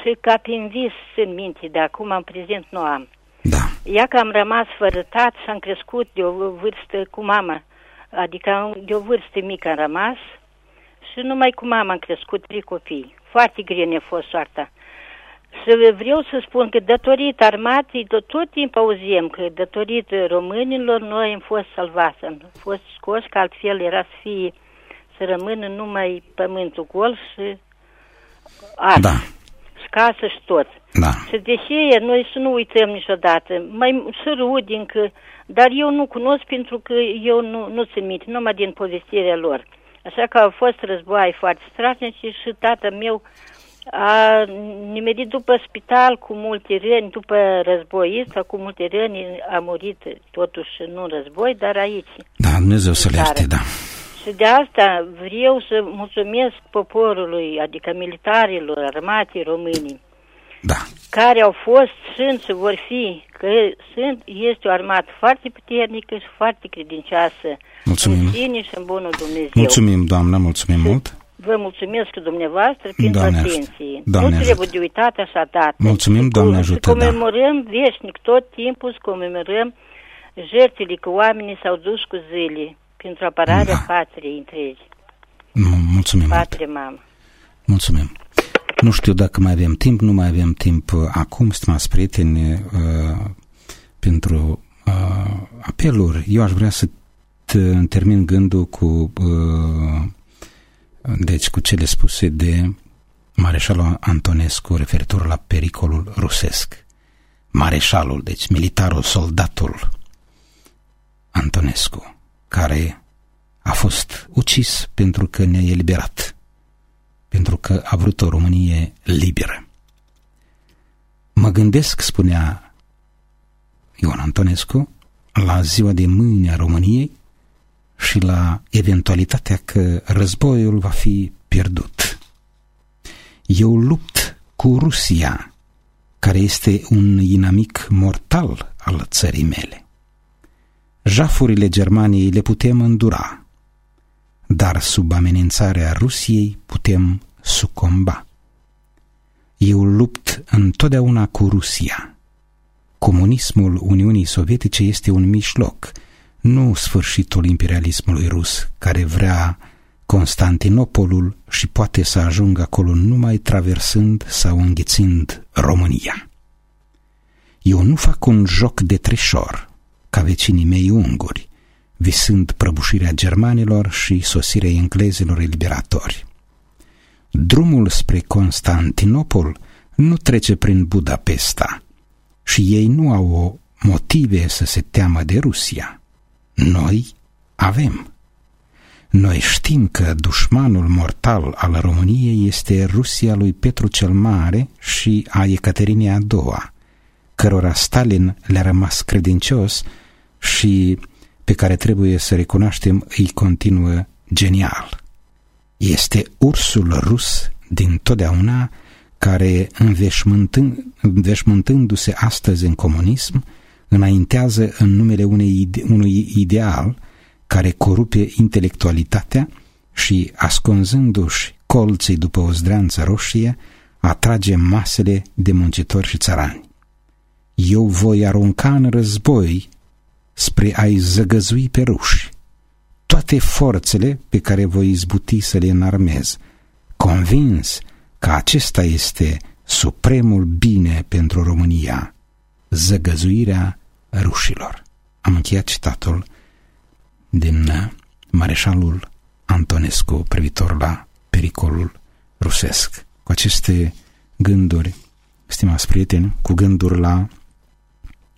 și ca prin vis țin minte, de acum în prezent nu am. Da. Ea că am rămas fără tat și am crescut de o vârstă cu mama, adică de o vârstă mică am rămas și numai cu mama am crescut trei copii. Foarte greu ne-a fost soarta. Și vreau să spun că datorită armatei, tot, tot timpul auzim că datorită românilor noi am fost salvați, am fost scoși, că altfel era să fie, să rămână numai pământul gol și ars, Da. și casă și tot. Da. Și deși noi să nu uităm niciodată, mai să rudi încă, dar eu nu cunosc pentru că eu nu, nu țin minte, numai din povestirea lor. Așa că au fost războaie foarte strașnice și tatăl meu a nimerit după spital cu multe răni, după războiist, cu multe răni, a murit totuși nu în război, dar aici. Da, Dumnezeu să le ierte, da. Și de asta vreau să mulțumesc poporului, adică militarilor, armatei românii, Da. care au fost, sunt și vor fi, că sunt, este o armată foarte puternică și foarte credincioasă Mulțumim. în sine și în bunul Dumnezeu. Mulțumim, doamnă, mulțumim mult. Vă mulțumesc dumneavoastră pentru Doamne ajută. atenție. Doamne nu ajută. trebuie de uitat așa dată. Mulțumim, Să Doamne cu- ajută, Să comemorăm veșnic tot timpul, să comemorăm jertfele că oamenii s-au dus cu zile pentru apărarea Da. patriei întregi. M- Mulțumim mult. Patrie mamă. Mulțumim. Nu știu dacă mai avem timp, nu mai avem timp uh, acum, stimați prieteni, uh, pentru uh, apeluri. Eu aș vrea să t- termin gândul cu uh, deci cu cele spuse de Mareșalul Antonescu referitor la pericolul rusesc. Mareșalul, deci militarul, soldatul Antonescu, care a fost ucis pentru că ne-a eliberat pentru că a vrut o Românie liberă. Mă gândesc, spunea Ion Antonescu, la ziua de mâine a României și la eventualitatea că războiul va fi pierdut. Eu lupt cu Rusia, care este un inamic mortal al țării mele. Jafurile Germaniei le putem îndura, dar sub amenințarea Rusiei putem sucomba. Eu lupt întotdeauna cu Rusia. Comunismul Uniunii Sovietice este un mijloc, nu sfârșitul imperialismului rus, care vrea Constantinopolul și poate să ajungă acolo numai traversând sau înghițind România. Eu nu fac un joc de treșor, ca vecinii mei unguri, visând prăbușirea germanilor și sosirea englezilor eliberatori. Drumul spre Constantinopol nu trece prin Budapesta și ei nu au o motive să se teamă de Rusia. Noi avem. Noi știm că dușmanul mortal al României este Rusia lui Petru cel Mare și a Ecaterinei a doua, cărora Stalin le-a rămas credincios și pe care trebuie să recunoaștem îi continuă genial. Este ursul rus din totdeauna care, înveșmântându-se astăzi în comunism, înaintează în numele unei ide unui ideal care corupe intelectualitatea și, ascunzându-și colții după o zdreanță roșie, atrage masele de muncitori și țărani. Eu voi arunca în război spre a-i zăgăzui pe ruși toate forțele pe care voi izbuti să le înarmez, convins că acesta este supremul bine pentru România, zăgăzuirea rușilor. Am încheiat citatul din Mareșalul Antonescu privitor la pericolul rusesc. Cu aceste gânduri, stimați prieteni, cu gânduri la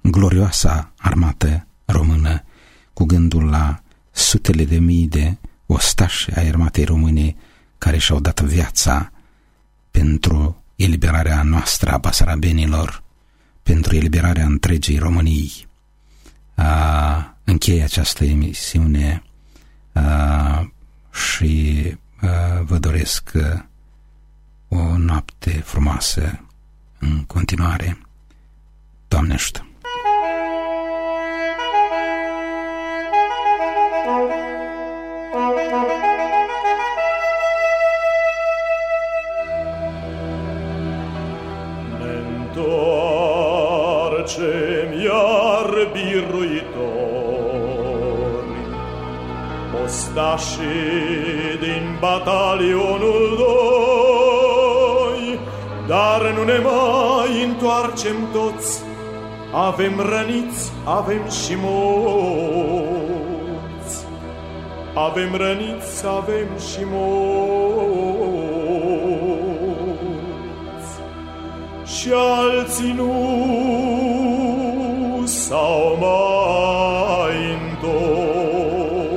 glorioasa armată română, cu gândul la sutele de mii de ostași ai armatei române care și-au dat viața pentru eliberarea noastră a basarabenilor, pentru eliberarea întregii României. A, încheie această emisiune a, și a, vă doresc o noapte frumoasă în continuare. Doamne ajută! Ostașii din batalionul 2, dar nu ne mai întoarcem toți, avem răniți, avem și moți. Avem răniți, avem și moți. Și alții nu s-au mai întors.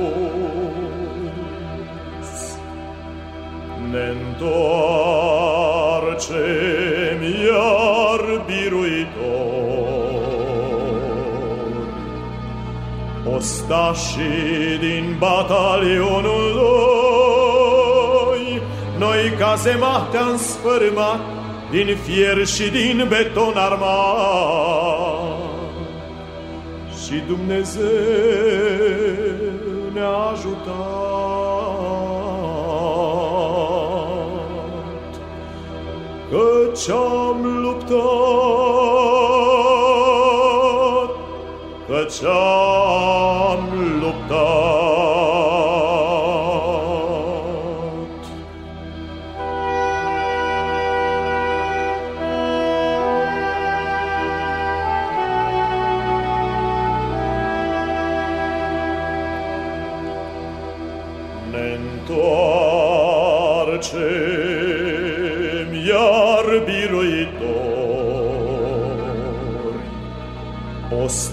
Ne întoarcem iar biruitor. Ostașii din batalionul 2, noi cazema te-am sfărâmat din fier și din beton armat și Dumnezeu ne-a ajutat. Căci am luptat, căci am luptat.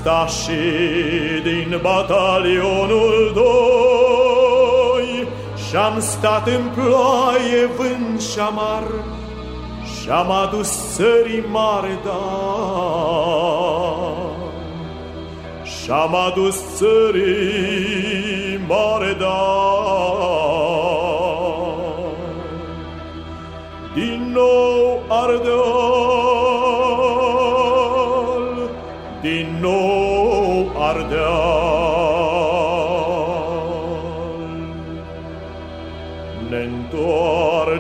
Ostașii din batalionul 2 Și-am stat în ploaie, vânt și amar Și-am adus țării mare dar. Și-am adus țării mare dar. Din nou Ardeal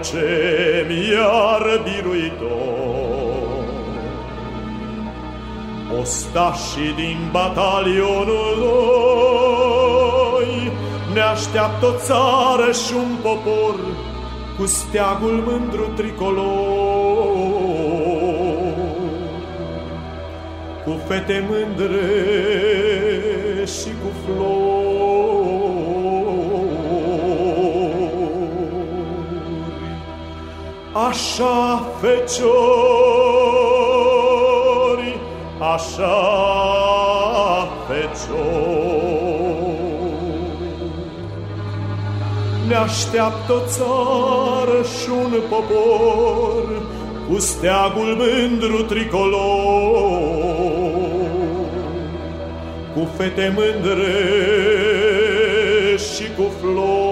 ce mi-ar birui. Ostașii din batalionul noi ne așteaptă o țară și un popor cu steagul mândru tricolor. Cu fete mândre și cu flori Așa feciori, așa feciori. Ne așteaptă o țară și un popor Cu steagul mândru tricolor Cu fete mândre și cu flori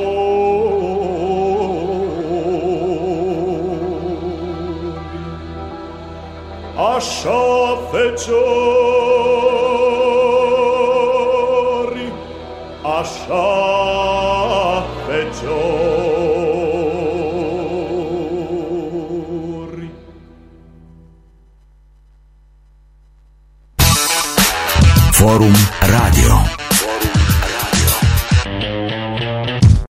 Așa feciori, așa feciori.